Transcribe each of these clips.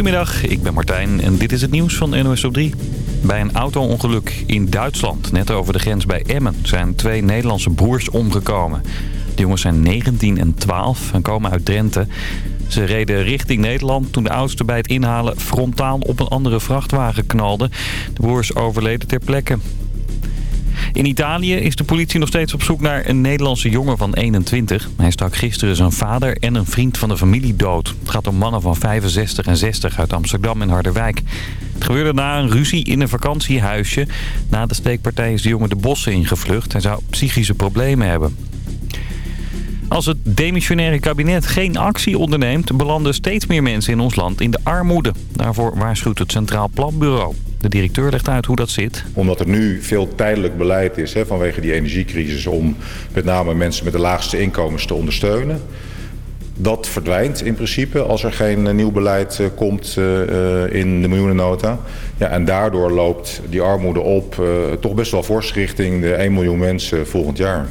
Goedemiddag, ik ben Martijn en dit is het nieuws van NOS op 3. Bij een auto-ongeluk in Duitsland, net over de grens bij Emmen, zijn twee Nederlandse broers omgekomen. De jongens zijn 19 en 12 en komen uit Drenthe. Ze reden richting Nederland toen de oudste bij het inhalen frontaal op een andere vrachtwagen knalde. De broers overleden ter plekke. In Italië is de politie nog steeds op zoek naar een Nederlandse jongen van 21. Hij stak gisteren zijn vader en een vriend van de familie dood. Het gaat om mannen van 65 en 60 uit Amsterdam en Harderwijk. Het gebeurde na een ruzie in een vakantiehuisje. Na de steekpartij is de jongen de bossen ingevlucht. Hij zou psychische problemen hebben. Als het demissionaire kabinet geen actie onderneemt... belanden steeds meer mensen in ons land in de armoede. Daarvoor waarschuwt het Centraal Planbureau. De directeur legt uit hoe dat zit. Omdat er nu veel tijdelijk beleid is hè, vanwege die energiecrisis... om met name mensen met de laagste inkomens te ondersteunen. Dat verdwijnt in principe als er geen eh, nieuw beleid uh, komt uh, in de miljoenennota. Ja, en daardoor loopt die armoede op toch best wel fors richting de 1 miljoen mensen volgend jaar.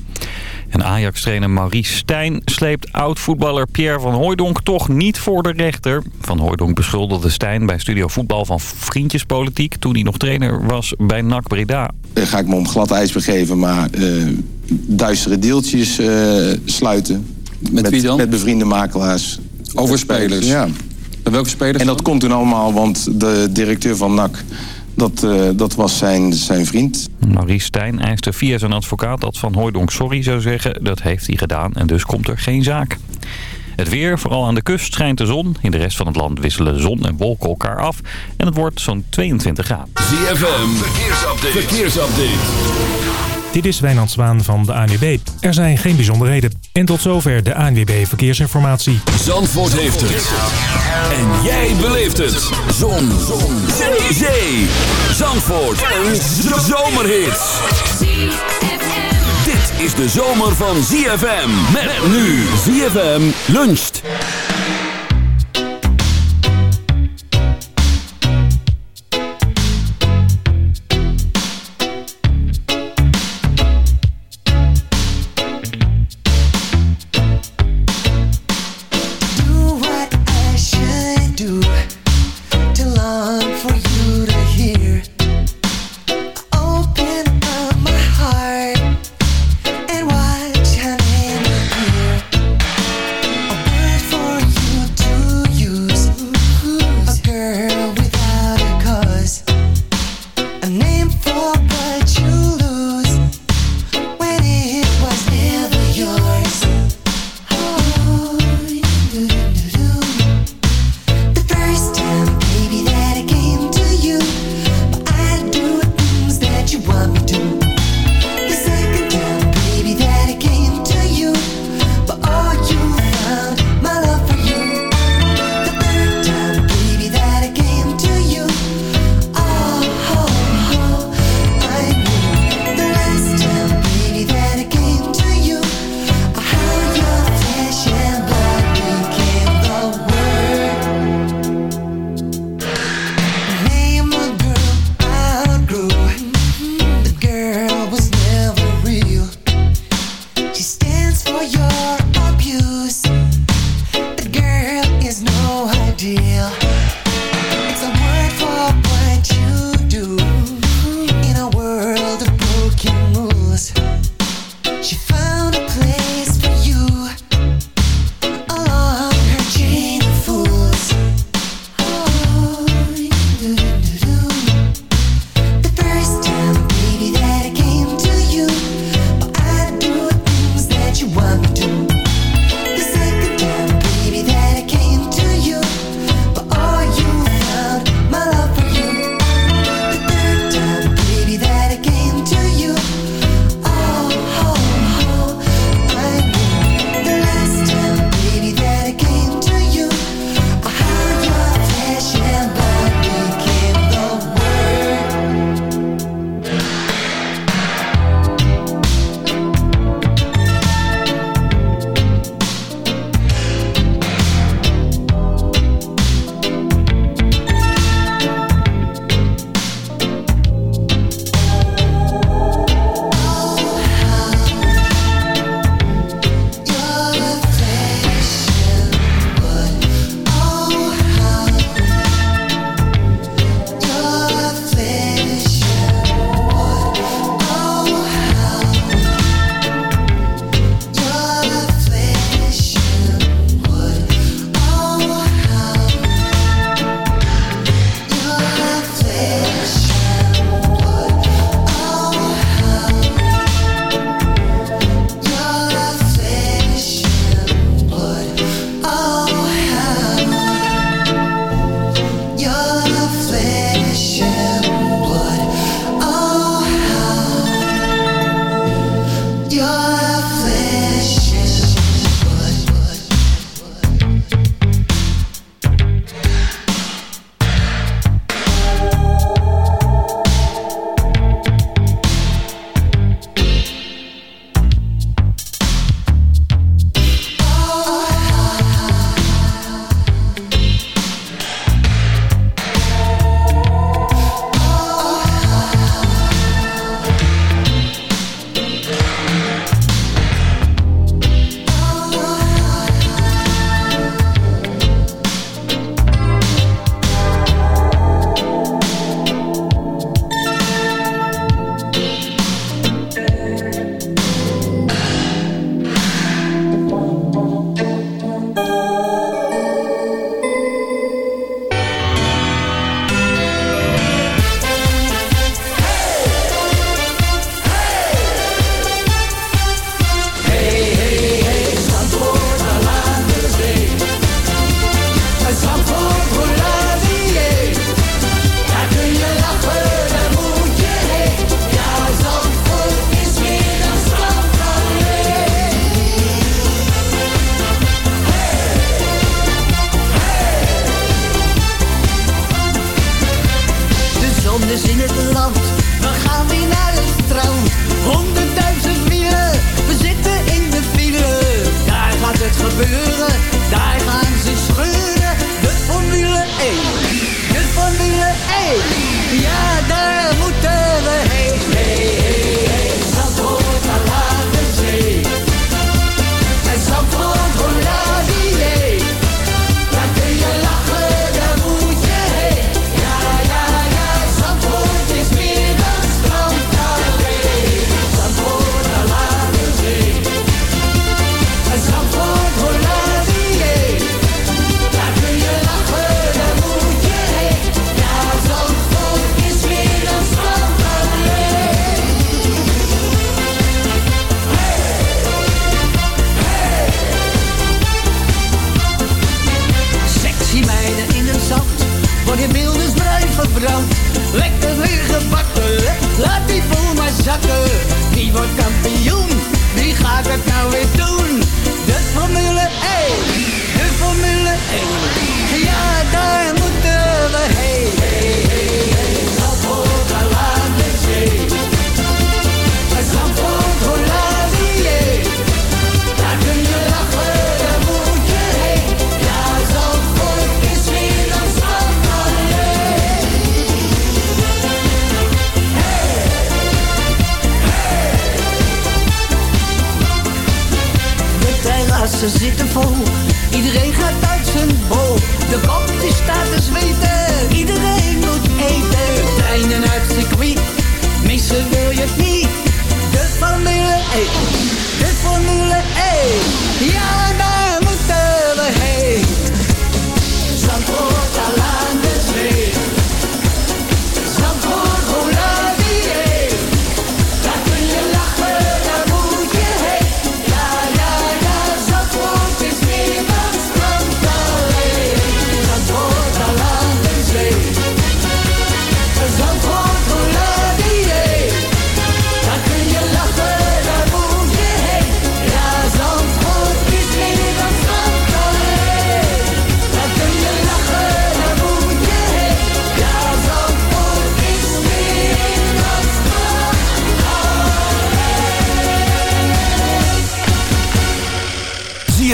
En Ajax-trainer Maurice Stijn sleept oud-voetballer Pierre van Hooijdonk toch niet voor de rechter. Van Hooijdonk beschuldigde Stijn bij Studio Voetbal van vriendjespolitiek... toen hij nog trainer was bij NAC Breda. Daar ga ik me om glad ijs begeven, maar uh, duistere deeltjes uh, sluiten. Met, met, wie dan? Met bevriende makelaars. Over spelers? Ja. En welke spelers En dat dan? komt toen allemaal, want de directeur van NAC... Dat, uh, dat was zijn, zijn vriend. Maurice Stijn eiste via zijn advocaat dat Van Hooijdonk sorry zou zeggen. Dat heeft hij gedaan en dus komt er geen zaak. Het weer, vooral aan de kust, schijnt de zon. In de rest van het land wisselen zon en wolken elkaar af. En het wordt zo'n 22 graden. ZFM, verkeersupdate. verkeersupdate. Dit is Wijnand Zwaan van de ANWB. Er zijn geen bijzonderheden. En tot zover de ANWB Verkeersinformatie. Zandvoort heeft het. En jij beleeft het. Zon. Zon. Zee. Zandvoort. Een zomerhit. Dit is de zomer van ZFM. Met nu ZFM luncht.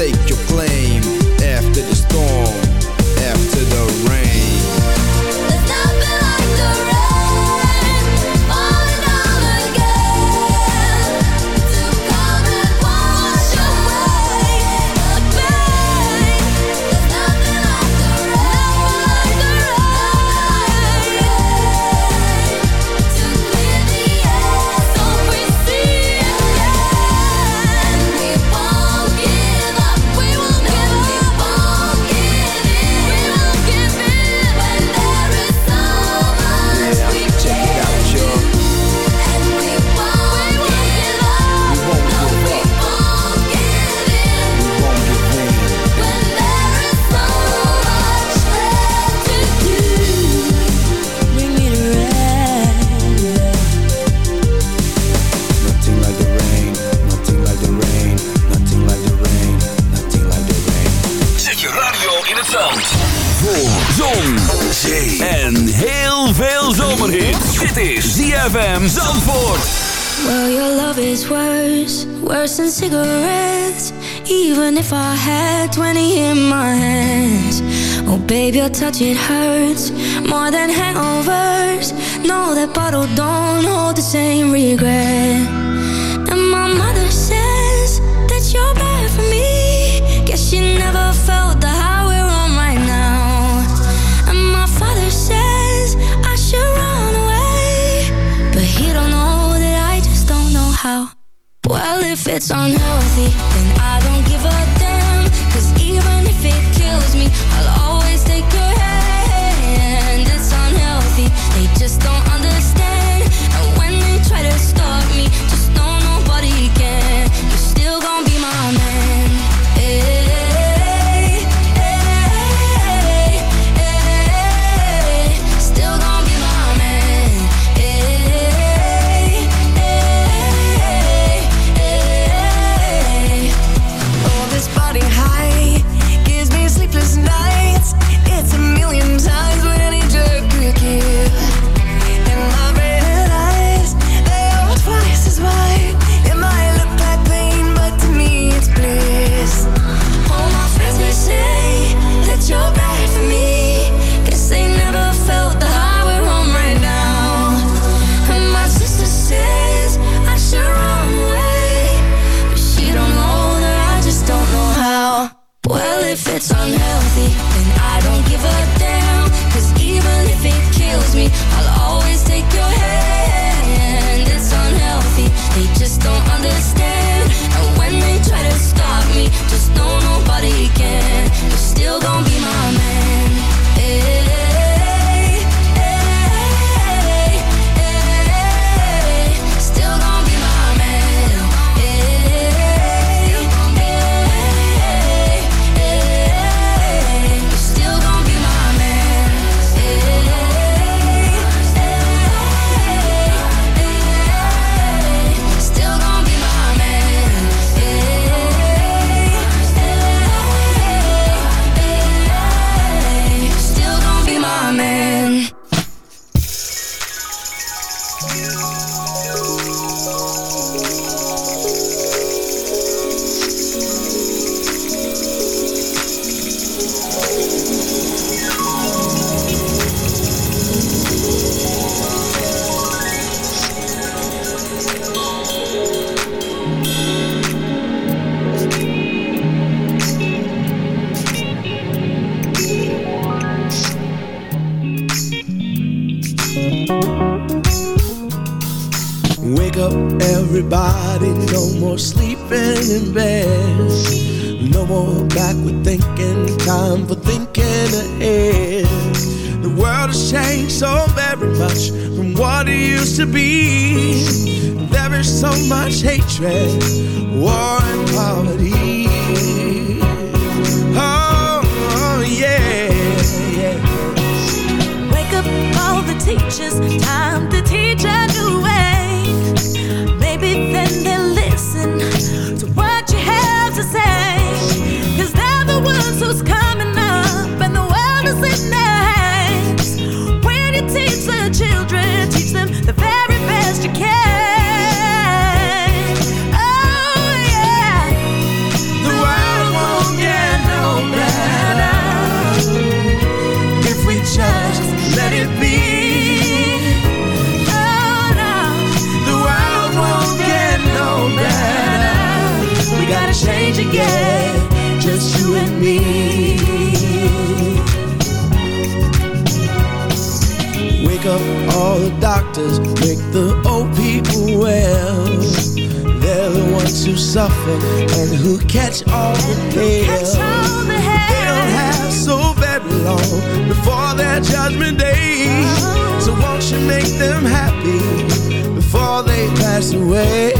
mistake babe, your you. Much away?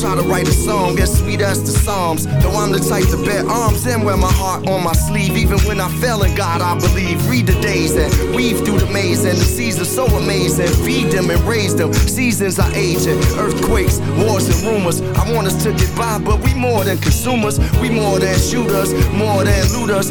Try to write a song as sweet as the Psalms. Though I'm the type to bear arms and wear my heart on my sleeve. Even when I fail in God, I believe. Read the days and weave through the maze. And the seasons so amazing. Feed them and raise them. Seasons are aging. Earthquakes, wars, and rumors. I want us to get by, but we more than consumers. We more than shooters, more than looters.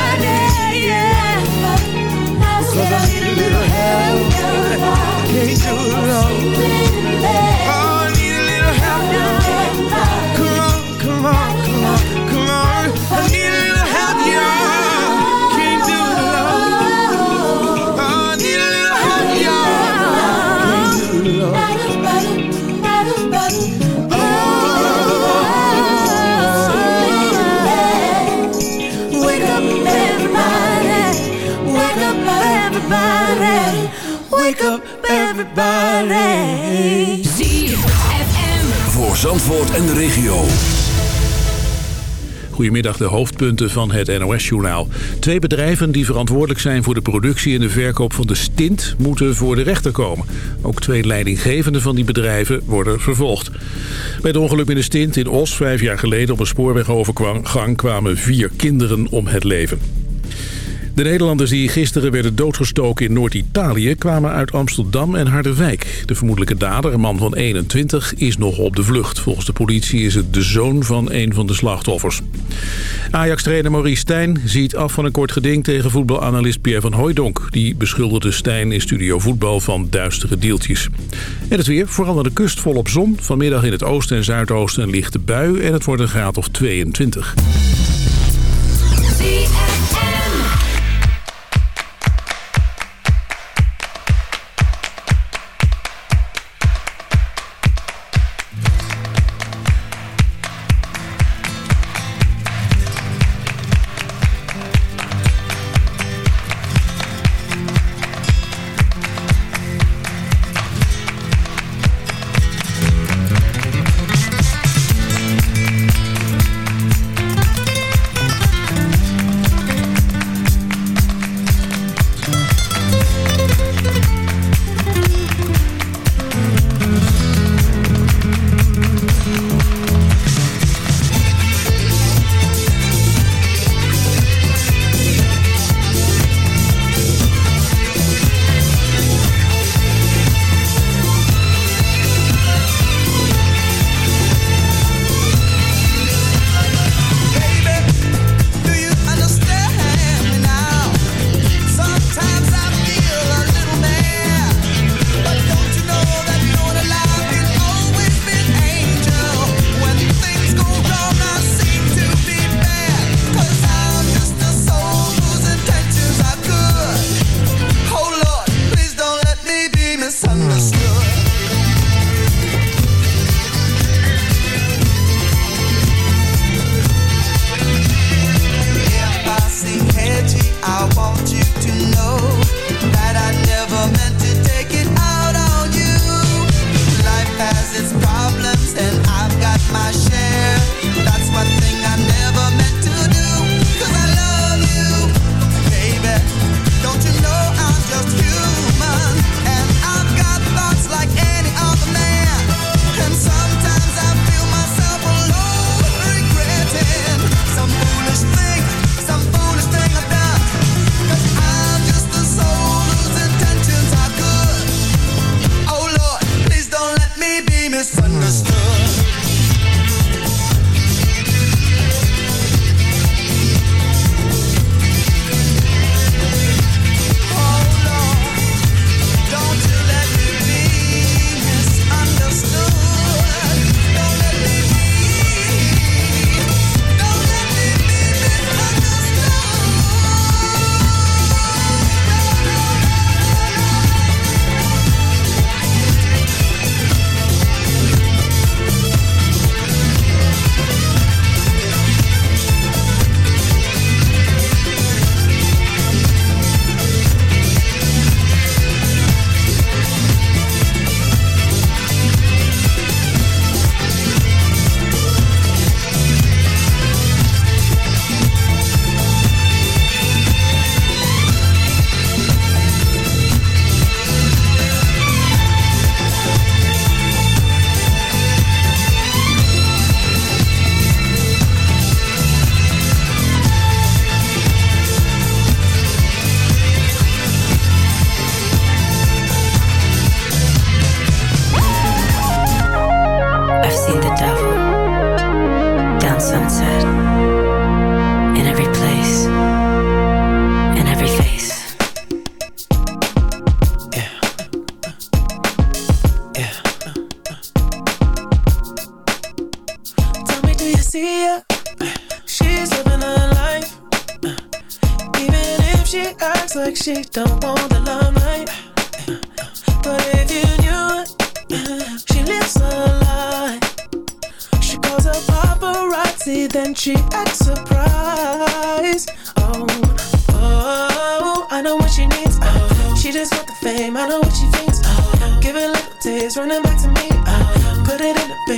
En de regio. Goedemiddag, de hoofdpunten van het NOS-journaal. Twee bedrijven die verantwoordelijk zijn voor de productie en de verkoop van de stint... moeten voor de rechter komen. Ook twee leidinggevenden van die bedrijven worden vervolgd. Bij het ongeluk met de stint in Os vijf jaar geleden op een spoorwegovergang... kwamen vier kinderen om het leven. De Nederlanders die gisteren werden doodgestoken in Noord-Italië... kwamen uit Amsterdam en Harderwijk. De vermoedelijke dader, een man van 21, is nog op de vlucht. Volgens de politie is het de zoon van een van de slachtoffers. Ajax-trainer Maurice Stijn ziet af van een kort geding... tegen voetbalanalist Pierre van Hooijdonk. Die beschuldigde Stijn in studio voetbal van duistere deeltjes. En het weer, vooral aan de kust volop zon. Vanmiddag in het oosten en zuidoosten een lichte bui... en het wordt een graad of 22.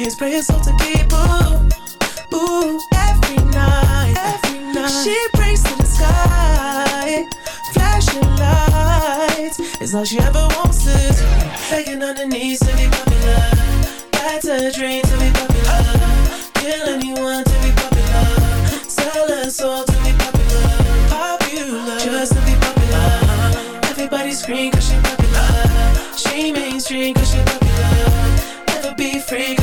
It in the veins, pray it's all to keep. Ooh, every night, every night. She prays to the sky, flashing lights. It's all she ever wants is begging on her knees to be popular. That's a dream to be popular. Kill anyone to be popular. Sell her soul to be popular. Popular, just to be popular. Everybody scream cause she popular. She mainstream cause she popular. Never be free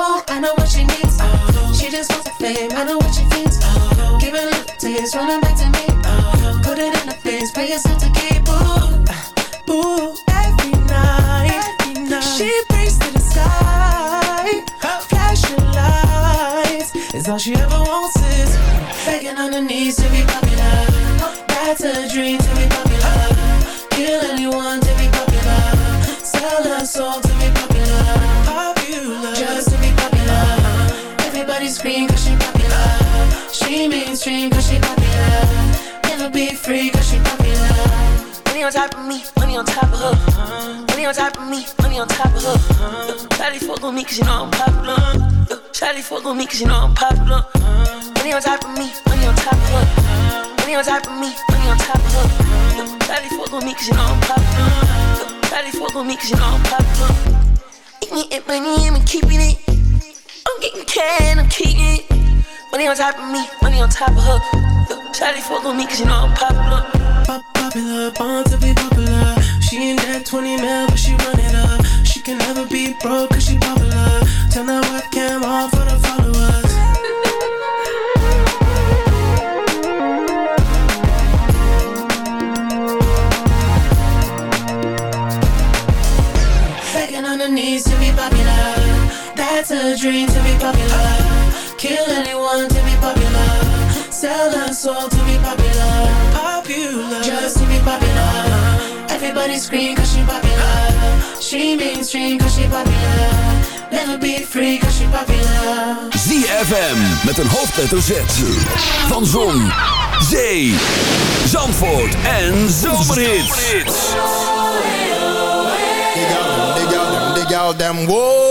just wants the fame. I know what she thinks. Oh, give it a little taste, running back to me. Oh, put it in the face, pay yourself to keep. Ooh, ooh, every night, every night. She prays to the sky, flashing lights. Is all she ever wants is begging on her knees to be popular. That's a dream to be popular. Kill anyone to be popular. Sell her soul mainstream cause she popular. Never be free cause she popular. Money on top of me, money on top of her. Money on top of me, money on top of her. Shawty fuck on me cause you know I'm popular. Shawty fuck on me cause you know I'm popular. Money on top of me, money on top of her. Money on top of me, money on top of her. Shawty fuck on me cause you know I'm popular. Shawty fuck on me cause you know I'm popular. Eating it, money, I'm keeping it. I'm getting cash, I'm keeping it. Money on top of me, money on top of her. Shawty fuck on me cause you know I'm popular. Pop popular, born to be popular. She ain't that 20 mil, but she run it up. She can never be broke cause she popular. Turn that webcam on soul to be popular. Popular, just to be popular. Everybody scream cause she popular. She mainstream cause she popular. Never be free cause she popular. ZFM met een hoofdletter Z. Van Zon, Zee, Zandvoort en Zomerhits. Dig out them, dig out them, whoa.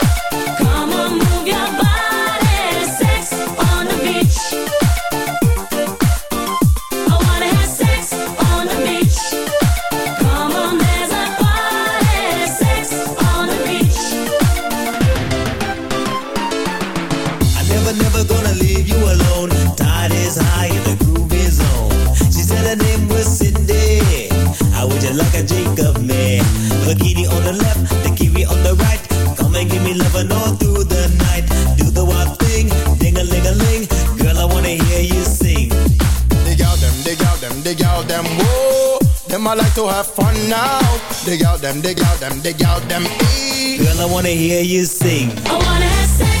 Me loving all through the night. Do the wild thing, ding a ling a ling. Girl, I wanna hear you sing. Dig out them, dig out them, dig out them, whoa. Them I like to have fun now. Dig out them, dig out them, dig out them, e. Girl, I wanna hear you sing. I wanna have sex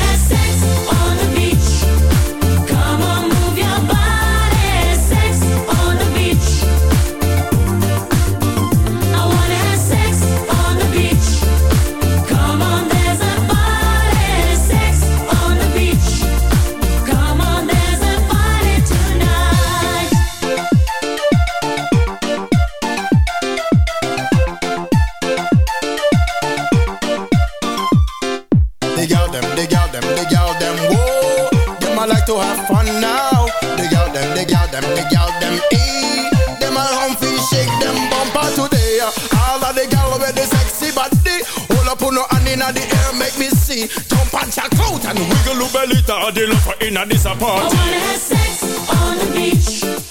Out them, dig out them, dig out them, whoa. Them I like to have fun now. Dig out them, dig out them, dig out them, ee. Them a humpy shake them bumper today. All of the gal with the sexy body. Hold up on no hand inna the air, make me see. Jump and check out and wiggle your belly. The love for inna this party. I wanna have sex on the beach.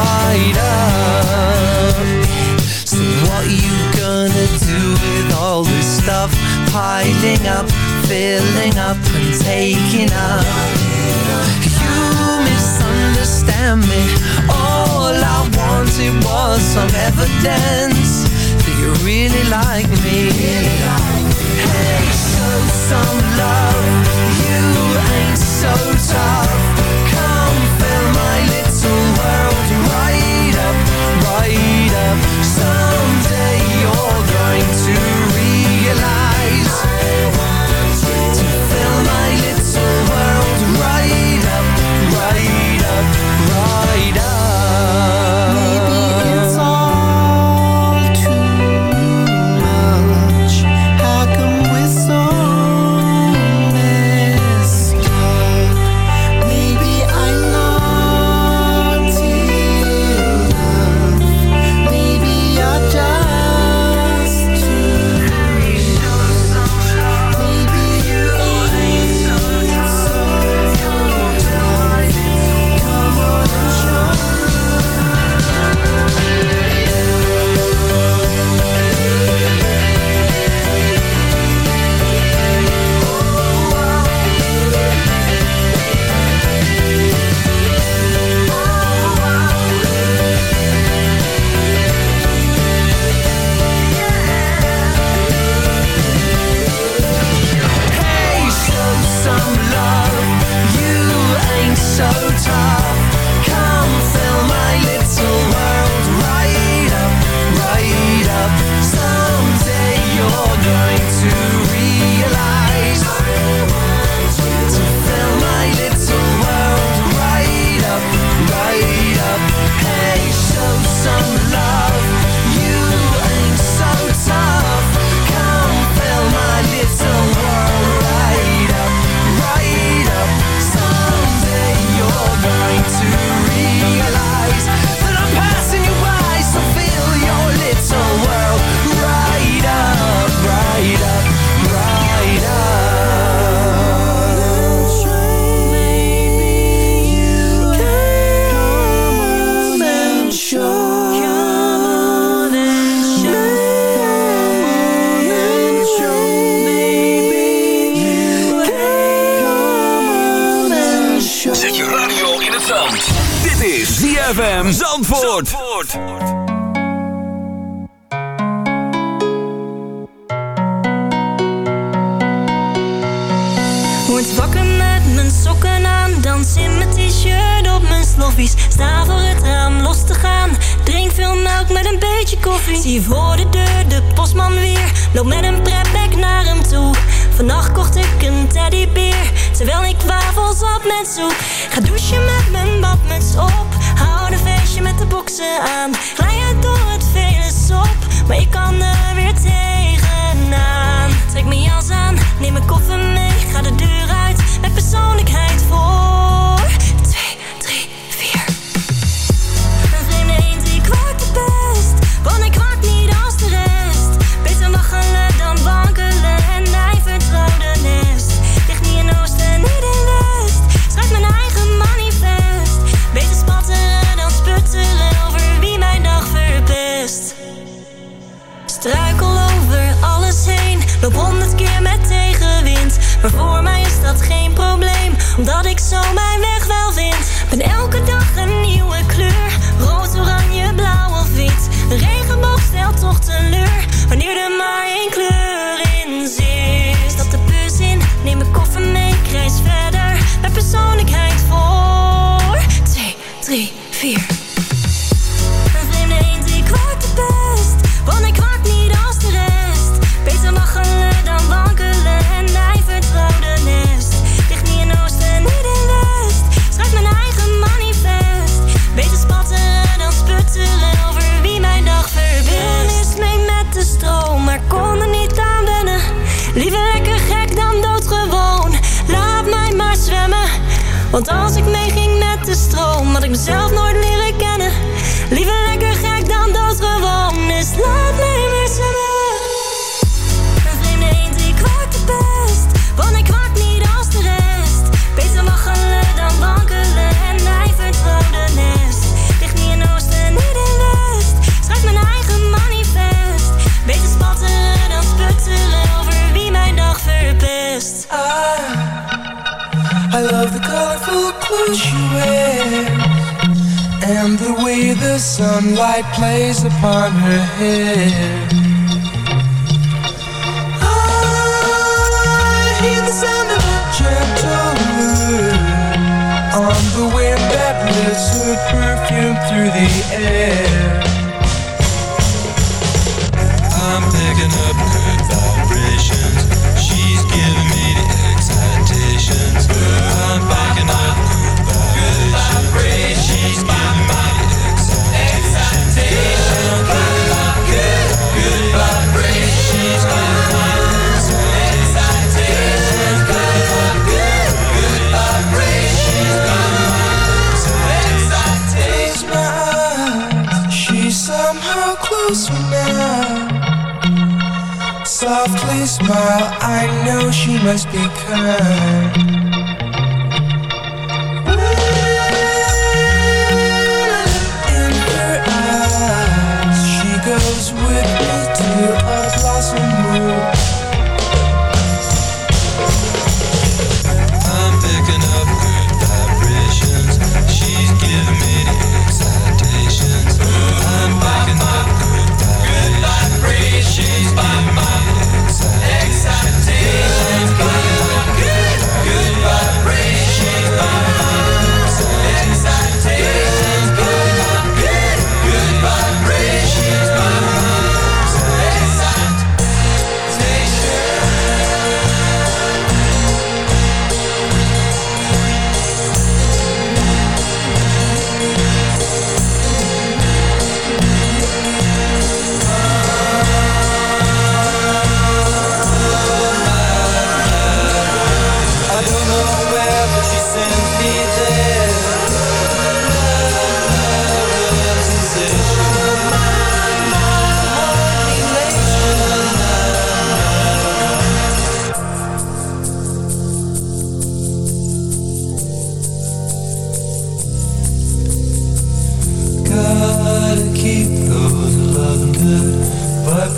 right up So what you gonna do with all this stuff? Piling up, filling up and taking up. You misunderstand me. All I wanted was some evidence That you really like me. Hey, show some love. You ain't so tough going omdat ik zo maar don't sunlight plays upon her hair. I hear the sound of a gentle on the wind that lifts her perfume through the air.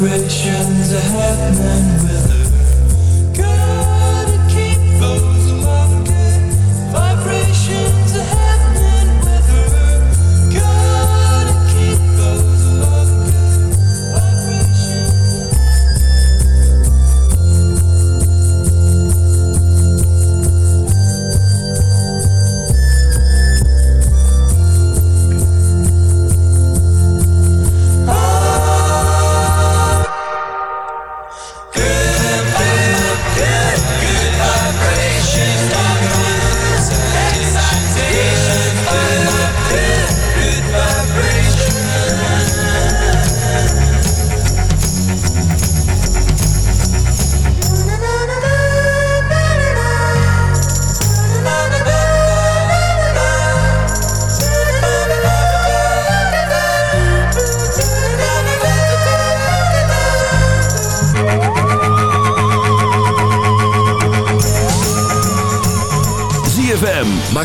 celebrations are happening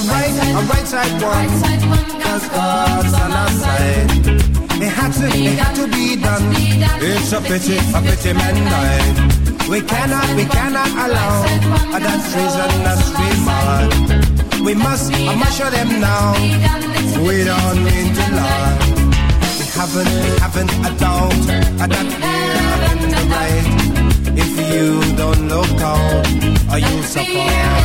The right, a right side one, Right side one, cause God's on our side. It had to, it had to be done. It's a pity, a pity man died. We cannot, we cannot allow that treason we mad. We must, I must show them now. We don't mean to lie. We haven't, we haven't a doubt that we're in the right. If you don't look out, or you'll suffer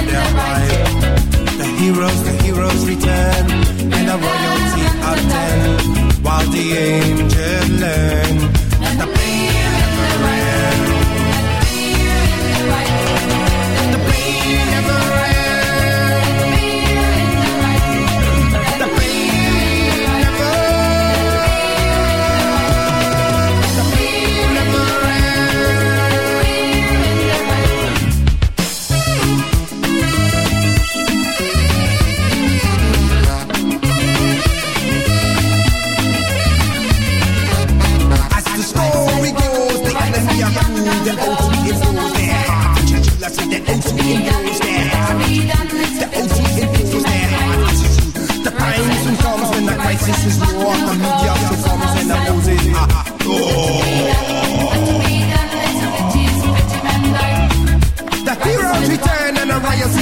their right. The heroes, the heroes return, and the royalty attend, while the angels learn that the never ends. The never.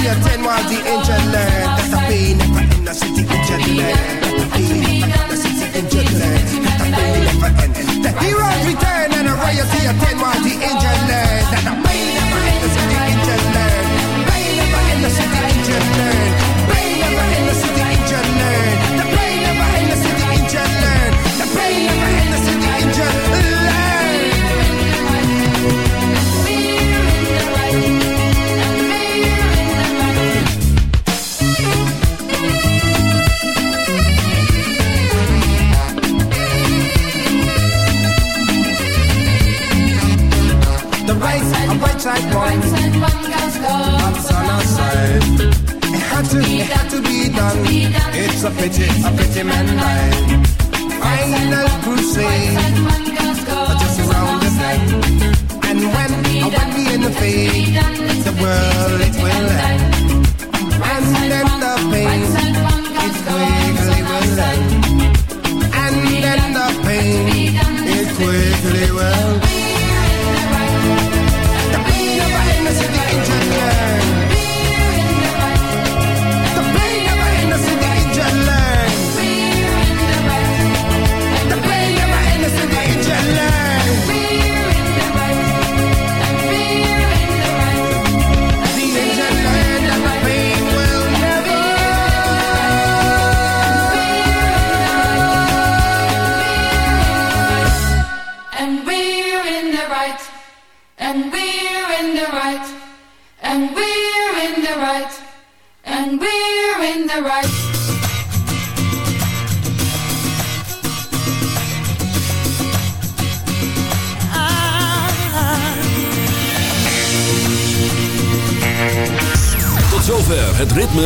Riots attend while the angel learn that the pain never end. The city angel learn that the pain never end. The city angel learn that the pain never end. The heroes return and the here attend while the angel learn that the pain never end. The city angel learn. Pain never end. The city angel learn. Pain never end. The city angel learn. The pain never end. The city angel learn. The pain never end. The city angel learn. It's a pity man died. Final crusade, just around the bend. And when, when we in the fade, the world it will end. And then the pain,